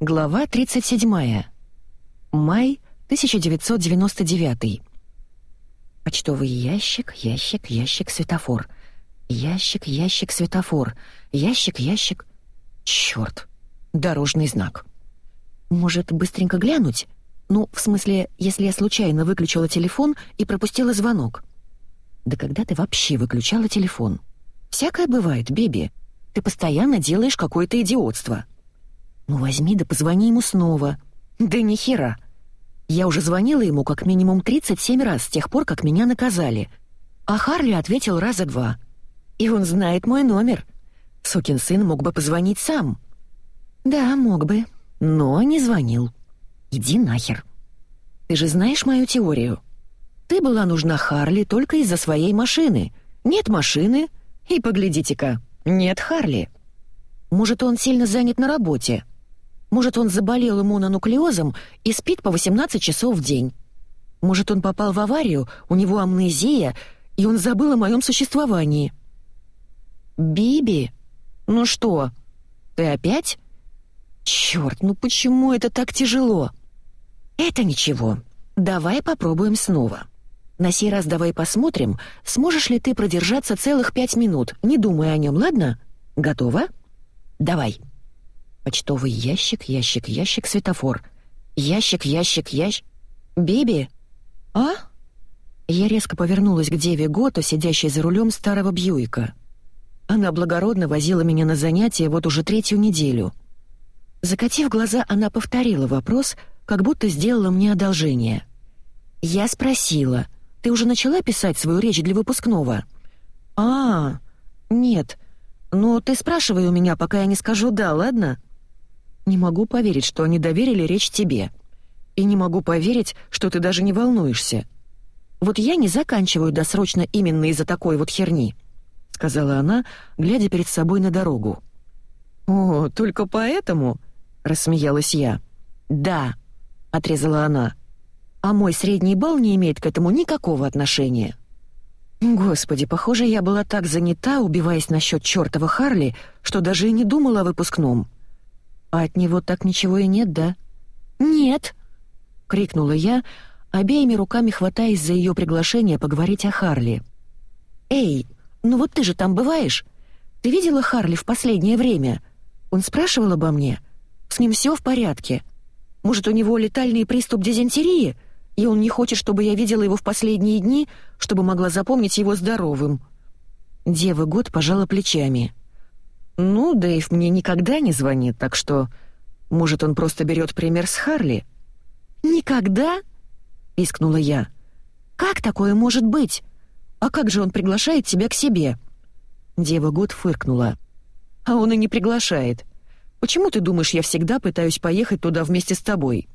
Глава 37. Май 1999. Почтовый ящик, ящик, ящик, светофор. Ящик, ящик, светофор. Ящик, ящик. Чёрт. Дорожный знак. Может, быстренько глянуть? Ну, в смысле, если я случайно выключила телефон и пропустила звонок. Да когда ты вообще выключала телефон? Всякое бывает, Биби. Ты постоянно делаешь какое-то идиотство. «Ну возьми да позвони ему снова». «Да ни хера. Я уже звонила ему как минимум 37 раз с тех пор, как меня наказали. А Харли ответил раза два. И он знает мой номер. Сукин сын мог бы позвонить сам». «Да, мог бы, но не звонил. Иди нахер. Ты же знаешь мою теорию. Ты была нужна Харли только из-за своей машины. Нет машины, и поглядите-ка, нет Харли. Может, он сильно занят на работе?» Может, он заболел иммунонуклеозом и спит по 18 часов в день. Может, он попал в аварию, у него амнезия, и он забыл о моем существовании. «Биби? Ну что, ты опять?» «Чёрт, ну почему это так тяжело?» «Это ничего. Давай попробуем снова. На сей раз давай посмотрим, сможешь ли ты продержаться целых пять минут, не думая о нем, ладно? Готова? Давай». Почтовый ящик, ящик, ящик, светофор. Ящик, ящик, ящик. Биби? А? Я резко повернулась к Деве Гото, сидящей за рулем старого Бьюика. Она благородно возила меня на занятия вот уже третью неделю. Закатив глаза, она повторила вопрос, как будто сделала мне одолжение. Я спросила, «Ты уже начала писать свою речь для выпускного?» «А, нет. Но ты спрашивай у меня, пока я не скажу «да», ладно?» Не могу поверить, что они доверили речь тебе. И не могу поверить, что ты даже не волнуешься. Вот я не заканчиваю досрочно именно из-за такой вот херни», — сказала она, глядя перед собой на дорогу. «О, только поэтому?» — рассмеялась я. «Да», — отрезала она. «А мой средний балл не имеет к этому никакого отношения». Господи, похоже, я была так занята, убиваясь насчет чёртова Харли, что даже и не думала о выпускном. «А от него так ничего и нет, да?» «Нет!» — крикнула я, обеими руками хватаясь за ее приглашение поговорить о Харли. «Эй, ну вот ты же там бываешь? Ты видела Харли в последнее время? Он спрашивал обо мне? С ним все в порядке? Может, у него летальный приступ дизентерии, и он не хочет, чтобы я видела его в последние дни, чтобы могла запомнить его здоровым?» Дева год пожала плечами. «Ну, Дэйв мне никогда не звонит, так что... Может, он просто берет пример с Харли?» «Никогда?» — пискнула я. «Как такое может быть? А как же он приглашает тебя к себе?» Дева Год фыркнула. «А он и не приглашает. Почему ты думаешь, я всегда пытаюсь поехать туда вместе с тобой?»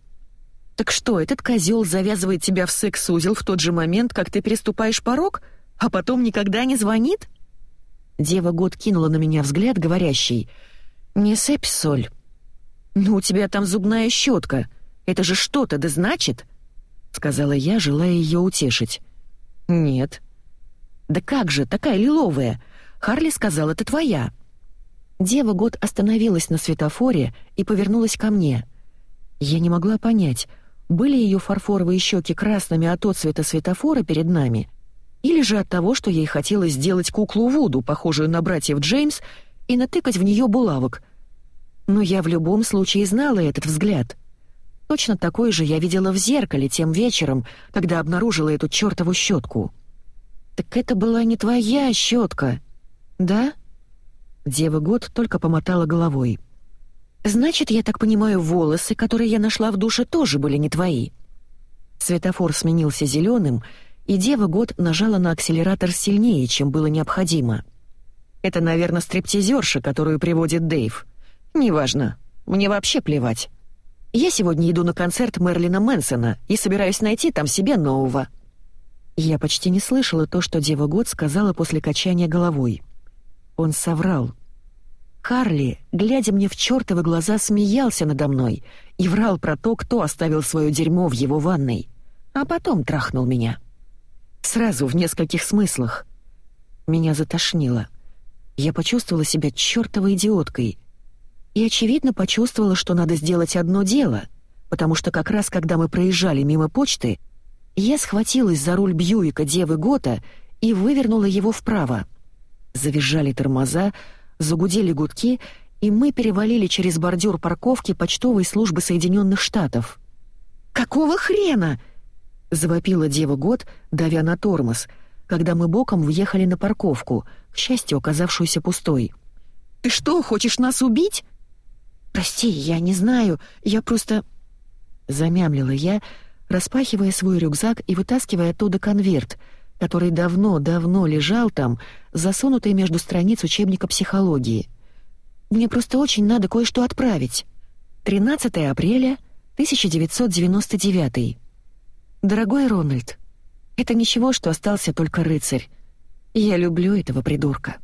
«Так что, этот козел завязывает тебя в секс-узел в тот же момент, как ты переступаешь порог, а потом никогда не звонит?» Дева год кинула на меня взгляд, говорящий «Не сыпь соль». «Ну, у тебя там зубная щетка. Это же что-то да значит?» — сказала я, желая ее утешить. «Нет». «Да как же, такая лиловая? Харли сказал, это твоя». Дева год остановилась на светофоре и повернулась ко мне. Я не могла понять, были ее фарфоровые щеки красными от отцвета светофора перед нами — или же от того, что ей хотелось сделать куклу Вуду, похожую на братьев Джеймс, и натыкать в нее булавок. Но я в любом случае знала этот взгляд. Точно такой же я видела в зеркале тем вечером, когда обнаружила эту чертову щетку. «Так это была не твоя щетка, да?» Дева Год только помотала головой. «Значит, я так понимаю, волосы, которые я нашла в душе, тоже были не твои». Светофор сменился зеленым, и Дева год нажала на акселератор сильнее, чем было необходимо. Это, наверное, стриптизерша, которую приводит Дэйв. Неважно. Мне вообще плевать. Я сегодня иду на концерт Мерлина Мэнсона и собираюсь найти там себе нового. Я почти не слышала то, что Дева Год сказала после качания головой. Он соврал. Харли, глядя мне в чертовы глаза, смеялся надо мной и врал про то, кто оставил свое дерьмо в его ванной, а потом трахнул меня. Сразу в нескольких смыслах. Меня затошнило. Я почувствовала себя чертовой идиоткой. и, очевидно, почувствовала, что надо сделать одно дело, потому что как раз когда мы проезжали мимо почты, я схватилась за руль Бьюика Девы Гота и вывернула его вправо. Завизжали тормоза, загудели гудки, и мы перевалили через бордюр парковки почтовой службы Соединенных Штатов. «Какого хрена?» — завопила Дева Год, давя на тормоз, когда мы боком въехали на парковку, к счастью, оказавшуюся пустой. «Ты что, хочешь нас убить?» «Прости, я не знаю, я просто...» Замямлила я, распахивая свой рюкзак и вытаскивая оттуда конверт, который давно-давно лежал там, засунутый между страниц учебника психологии. «Мне просто очень надо кое-что отправить. 13 апреля 1999. Дорогой Рональд, это ничего, что остался только рыцарь. Я люблю этого придурка».